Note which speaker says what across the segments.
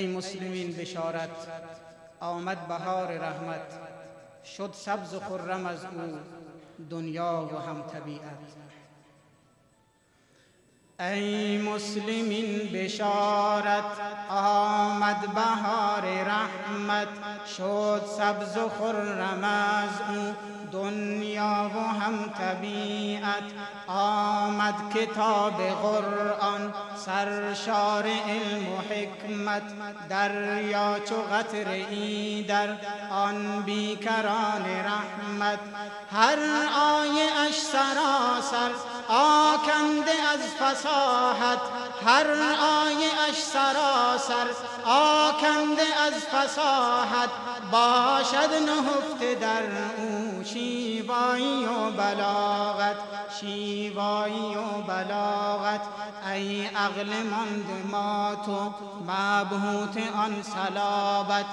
Speaker 1: ای مسلمین بشارت. آمد بهار رحمت. شد سبز و خرم از او دنیا و هم طبیعت. ای مسلمین بشارت آمد بهار رحمت. شد سبز و خرم از او دنیا و هم طبیعت آمد کتاب قرآن سرشار علم و حکمت. دریا چو قطر ای در آن بیکران رحمت. هر آیه اش سراسر آکنده از فساحت هر آیه اش سراسر آکنده از فساحت باشد نهفته در او شیوایی و بلاغت شیوایی و بلاغت. ای عقل ماند ما تو مبهوت آن صلابت.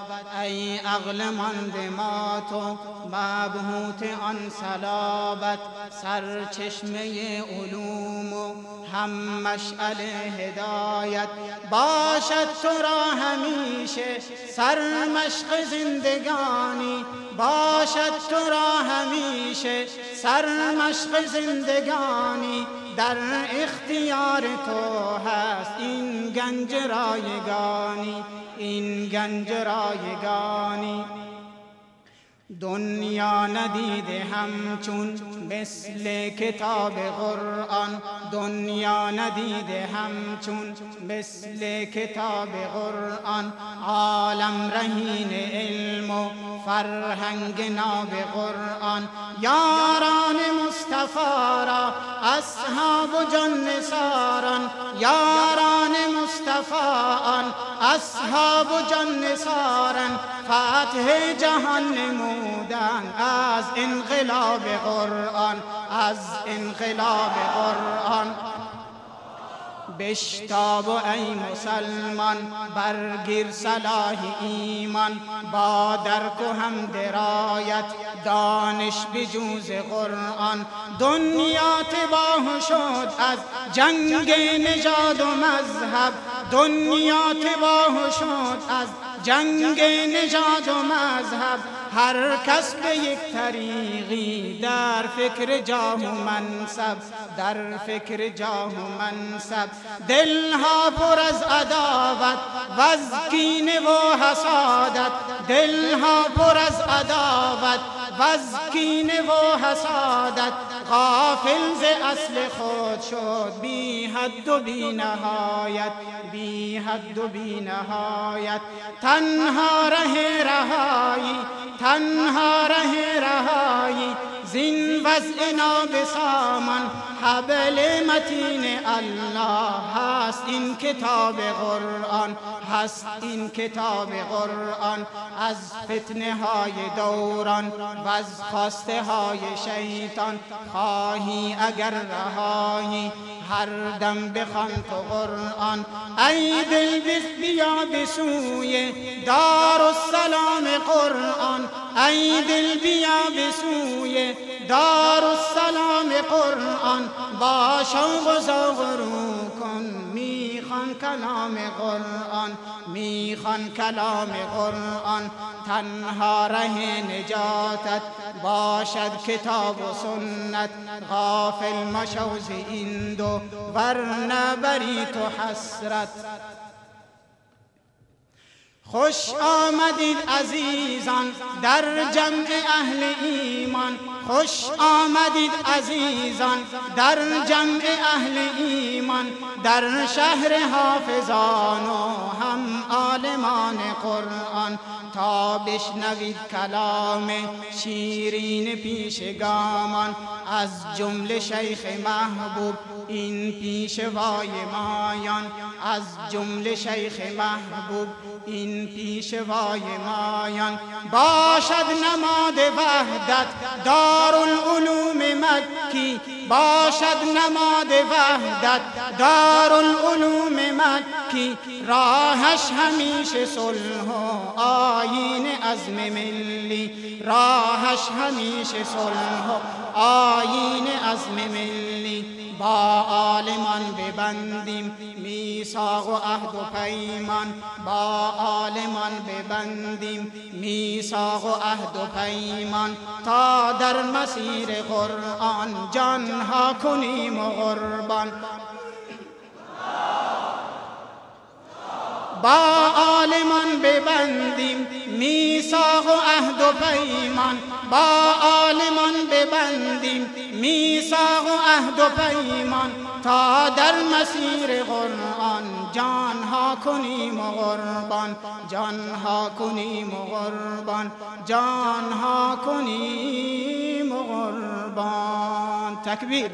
Speaker 1: ای عقل ماند ما تو مبهوت آن صلابت. سرچشمه علوم و هم مشعل هدایت. باشد تو را همیشه سرمشق زندگانی. باشد تو را همیشه سرمشق زندگانی. در اختیار تو هست این گنج رایگانی این گنج رایگانی. دنیا ندیده همچون مثل کتاب قرآن. دنیا ندیده همچون مثل کتاب قرآن. عالم رهین علم و فرهنگ ناب قرآن. یاران مصطفی را اصحاب و جان نساران یاران مصطفی آن اصحاب و جان نساران فتح جهان نمودن از انقلاب قرآن از انقلاب قرآن. بشتاب ای مسلمان برگیر صلاح ایمان با درک و هم درایت دانش بجوز قرآن. دنیا تباه شد از جنگ نژاد و مذهب دنیا تباه شد از جنگ نژاد و مذهب هر کس به یک طریقی در فکر جاه و منصب در فکر جاه و منصب. دلها پر از عداوت و از کینه و حسادت. دلها پر از عداوت و از کینه و حسادت. غافل ز اصل خود شد بی حد و بی نهایت بی حد و بی نهایت. تنها ره رهایی تنها ره رهایی زین وضع نابسامان حبل متین الله. هست این کتاب قرآن هست این کتاب قرآن. از فتنه های دوران و از خواسته های شیطان خواهی اگر رهایی. هر دم بخوان تو قرآن ای دل بیا بسوی دار السلام قرآن. ای دل بیا بسوی دار السلام قرآن. با شوق و رو کن می‌خوان کلام قرآن می‌خوان کلام قرآن. تنها ره نجاتت باشد کتاب و سنت. غافل مشوز این دو ورنه بری تو حسرت. خوش آمدید عزیزان در جمع اهل ایمان. خوش آمدید عزیزان در جمع اهل ایمان. در شهر حافظان و هم عالمان قرآن. تا بشنوید کلام شیرین پیشگامان از جمله شیخ محبوب این پیشوای مایان. از جمله شیخ محبوب این پیشوای مایان. باشد نماد وحدت دار العلوم مکی باشد نماد وحدت دار العلوم مکی. راهش همیشه صلح و آین عزم ملی. راهش همیشه صلح و آین عزم ملی. با عالمان ببندیم میثاق و عهد و پیمان. با عالمان ببندیم میثاق و عهد و پیمان. تا در مسیر قرآن جانها کنیم و قربان. با عالمان ببندیم میثاق و عهد و پیمان. با عالمان ببندیم میثاق و عهد و پیمان تا در مسیر قرآن. جان ها کنیم و قربان جان ها کنیم و قربان جان ها کنیم و قربان. تکبیر.